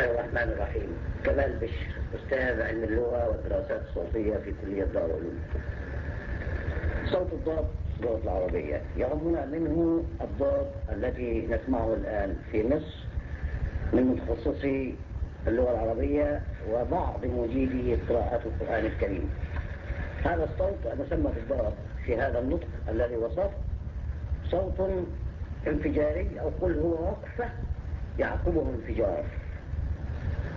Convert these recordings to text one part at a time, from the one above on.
الرحمن الرحيم. كمال بشر أستاذ علم اللغة والدراسات الصوتية في كلية دار العلوم. صوت الضاد اللغة العربية. يهمنا منه الضاد التي نسمعه الآن في مصر من متخصصي اللغة العربية وبعض مجيدي قراءات القرآن الكريم. هذا الصوت مسمى بالضاد في هذا النطق الذي وصف صوت انفجاري أو قل هو وقفة يعقبه انفجار.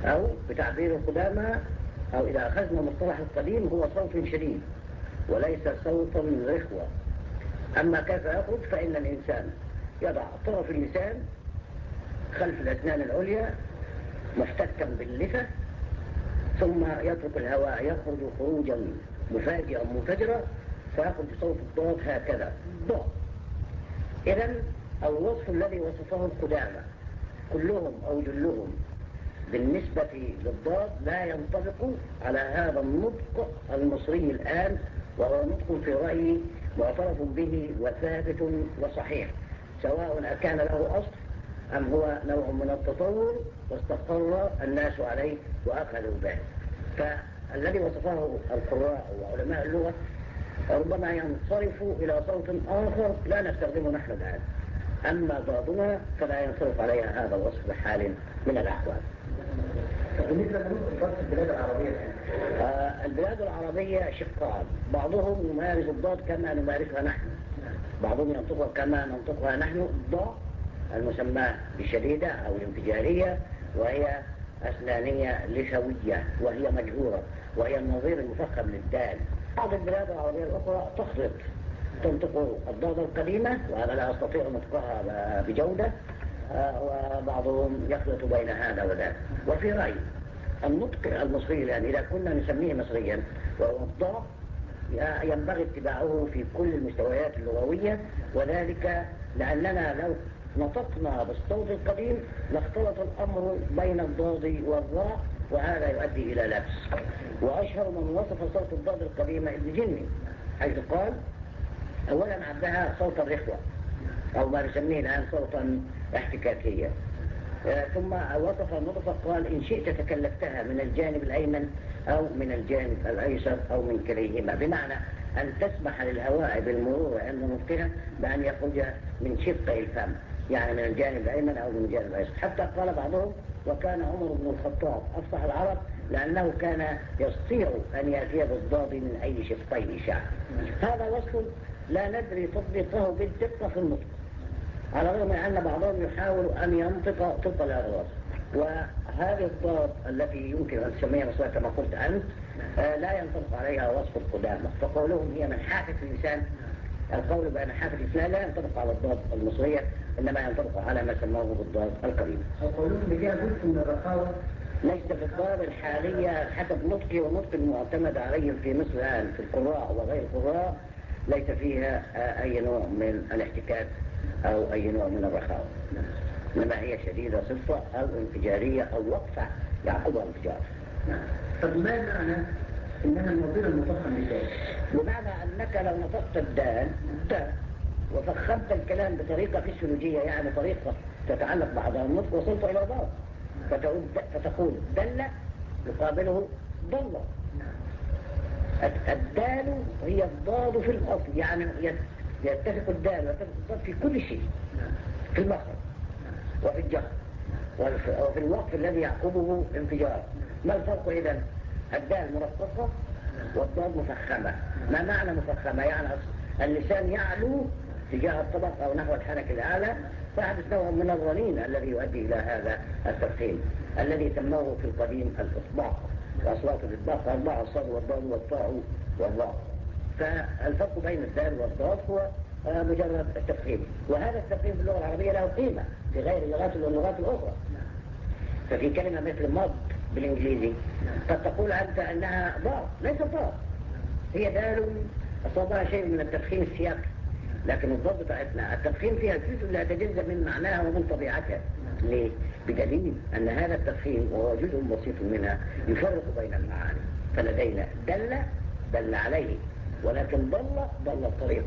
أو بتعبير القدامى أو إذا أخذنا مصطلح القديم هو صوت شديد وليس صوتا رخوة. أما كيف يخرج فإن الإنسان يضع طرف اللسان خلف الأسنان العليا محتكا باللثة ثم يترك الهواء يخرج خروجا مفاجئا منفجرا فيخرج صوت الضاد هكذا. ضاد إذا الوصف الذي وصفه القدامى كلهم أو جلهم بالنسبة للضاد لا ينطبق على هذا النطق المصري الآن وهو نطق في رأيي معترف به وثابت وصحيح سواء كان له أصل أم هو نوع من التطور واستقر الناس عليه وأخذوا به. فالذي وصفه القراء وعلماء اللغة ربما ينصرف إلى صوت آخر لا نستخدمه نحن الآن. أما ضادنا فلا ينصرف عليها هذا الوصف بحال من الأحوال. بالنسبة البلاد العربية آه البلاد العربية شقان بعضهم يمارس الضاد كما نمارسها نحن. بعضهم ينطقها كما ننطقها نحن. الضاد المسمى بالشديدة أو الانفجارية وهي أسنانية لثوية وهي مجهورة وهي النظير المفخم للدال. بعض البلاد العربية الأخرى تخلط تنطق الضاد القديمة وأنا لا أستطيع نطقها بجودة وبعضهم يخلط بين هذا وذاك. وفي رأيي النطق المصري الآن إذا كنا نسميه مصريا وهو الضاد ينبغي اتباعه في كل المستويات اللغوية وذلك لأننا لو نطقنا بالصوت القديم لاختلط الأمر بين الضاد والراء وهذا يؤدي إلى لبس. وأشهر من وصف صوت الضاد القديم ابن جني حيث قال أولا عدها صوت الرخوة أو ما نسميه الآن صوتا احتكاكيا آه، ثم وصف النطق قال إن شئت تكلفتها من الجانب الأيمن أو من الجانب الأيسر أو من كليهما. بمعنى أن تسمح للهواء بالمرور عند نطقها بأن يخرج من شقي الفم يعني من الجانب الأيمن أو من الجانب الأيسر. حتى قال بعضهم وكان عمر بن الخطاب أفصح العرب لأنه كان يستطيع أن يأتي بالضاد من أي شقين شاء هذا وصف لا ندري تطبيقه بالدقة في النطق. على الرغم أن بعضهم يحاول أن ينطق طبق الأغراض. وهذه الضاد التي يمكن أن تسميها مصرية كما قلت أنت آه، لا ينطبق عليها وصف القدامى. فقولهم هي من حافة اللسان القول بأن حافة اللسان لا ينطبق على الضاد المصرية إنما ينطبق على ما سموه بالضاد القديمة قولهم بها جزء من الرخاوة ليس في الضاد الحالية حسب نطقي ونطق المعتمد عليه في مصر الآن في القراء وغير القراء. ليس فيها آه، أي نوع من الاحتكاك أو أي نوع من الرخاوة إنما هي شديدة صفة أو انفجارية أو وقفة يعقبها انفجار طب ما معنى إنها النظير المفخم للدال بمعنى أنك لو نطقت الدال د وفخمت الكلام بطريقة فسيولوجية يعني طريقة تتعلق بعضها النطق وصلت إلى ضاد فتقول دل يقابله ضل. الدال هي الضاد في الأصل يعني يتفق الدال ويتفق الضاد في كل شيء في المخرج وفي الجهر وفي الوقف الذي يعقبه انفجار. ما الفرق إذا؟ الدال مرققة والضاد مفخمة. ما معنى مفخمة؟ يعني اللسان يعلو تجاه الطبق أو نحو الحنك الأعلى فيحدث نوع من الرنين الذي يؤدي إلى هذا التفخيم الذي سموه في القديم الإطباق وأصوات الإطباق أربعة الصاد والضاد والطاء والله فالفرق بين الدال والضاد هو آه، مجرد التفخيم. وهذا التفخيم في اللغة العربية له قيمة في غير اللغات واللغات الأخرى. ففي كلمة مثل مض بالإنجليزي قد تقول أنت أنها ضاد ليس ضاد. هي دال أصابها شيء من التفخيم السياقي لكن الضاد بتاعتنا التفخيم فيها جزء لا يتجزأ من معناها ومن طبيعتها. ليه؟ بدليل أن هذا التفخيم وهو جزء بسيط منها يفرق بين المعاني. فلدينا دل دل عليه ولكن ضل ضل الطريق.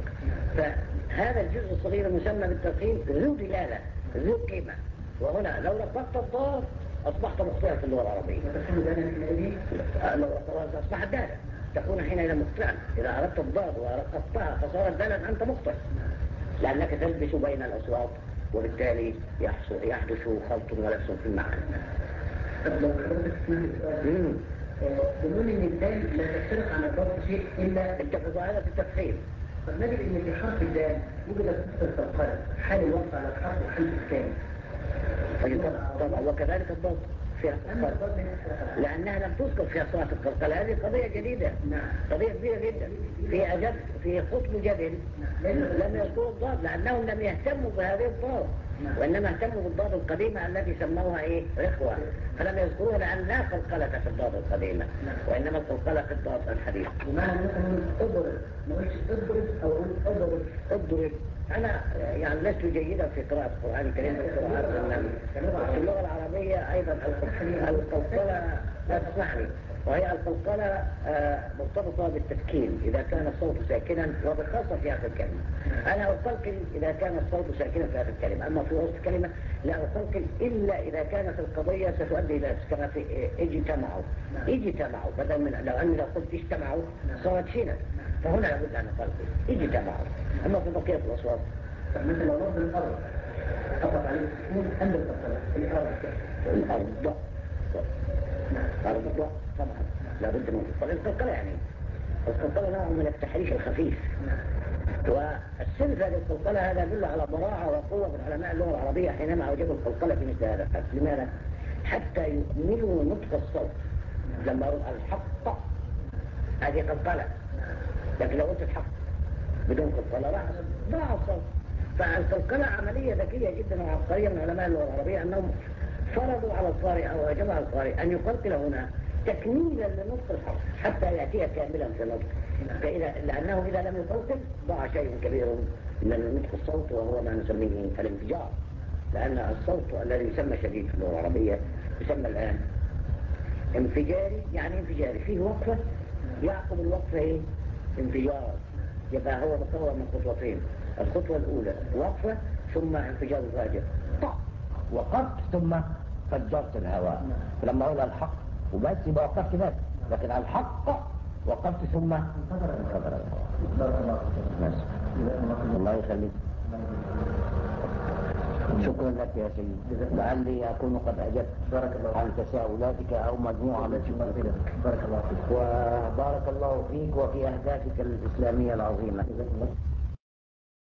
فهذا الجزء الصغير المسمى بالتفخيم ذو دلالة ذو قيمة. وهنا لو لقطت الضاد أصبحت مخطئا في اللغة العربية. لو أصبحت دالا تكون حينئذ مخطئا إذا أردت الضاد ورققتها فصارت دالا أنت مخطئ لأنك تلبس بين الأصوات وبالتالي يحصل يحدث خلط ولبس في المعنى طب لو ان الدال لا تفترق عن الضاد شيء الا أنت في ظاهرة التفخيم طب نجد إن في حرف الدال وجدت نفس القلقله حال الوقف على الحرف وحال السكان طبعا وكذلك الضاد فيها عنه. لأنها لم تذكر فيها صلاة القلقلة هذه قضية جديدة قضية كبيرة جدا في أجل في خطب جبل لم يذكروا الضاد لأنهم لم يهتموا بهذه الضاد. وإنما اهتموا بالضاد القديمة التي سموها إيه رخوة فلم يذكروها لأن لا قلقلة في الضاد القديمة. وإنما القلقلة في الضاد الحديث بمعنى مثلا اضرب ما قلتش اضرب أو أقول اضرب اضرب أنا يعني لست جيدا في قراءة القرآن الكريم في القراءات النبي في اللغة العربية أيضا القلقلة لا تسمعني. وهي القلقلة آه، مرتبطة بالتسكين إذا كان الصوت ساكنا وبالخاصة في آخر الكلمة. أنا أقلقل إذا كان الصوت ساكنا في آخر الكلمة. أما في وسط الكلمة لا أقلقل إلا إذا كانت القضية ستؤدي إلى كما في إجتمعوا. اجتمعوا بدل من لو أني لو قلت اجتمعوا صارت شينا. فهنا لابد أن أقلقل اجتمعوا أما في بقية الأصوات لو لفظ الأرض. حطت عليه عند الأرض. الأرض الأرض طبعا لابد من القلقلة القلقلة يعني القلقلة نوع من التحريك الخفيف. والسر في هذه القلقلة هذا يدل على براعة وقوة من علماء اللغة العربية حينما أوجدوا القلقلة في مثل هذا لماذا؟ حتى يكملوا نطق الصوت. لما أقول الحق هذه قلقلة لكن لو قلت الحق بدون قلقلة راح ضاع الصوت فالقلقلة عملية ذكية جدا وعبقرية من علماء اللغة العربية أنهم فرضوا على القارئ أو أجمع القارئ أن يقلقل هنا تكميلا لنطق الحرف حتى يأتي كاملا في النطق فإذا لأنه إذا لم يقلقل ضاع شيء كبير من نطق الصوت وهو ما نسميه الانفجار. لأن الصوت الذي يسمى شديد في اللغة العربية يسمى الآن انفجاري يعني انفجاري. فيه وقفة يعقب الوقفة إيه؟ انفجار يبقى هو مكون من خطوتين. الخطوة الأولى وقفة ثم انفجار طق وقفت ثم فجرت الهواء. لما أقول الحق وبس يبقى وقفت بس. لكن الحق وقفت ثم انفجر الهواء الله يخليك. شكرا لك يا سيدي. لعلي أكون قد أجبت بارك الله عن تساؤلاتك أو مجموعة من شكرك بارك الله فيك. وبارك الله فيك وفي أهدافك الإسلامية العظيمة.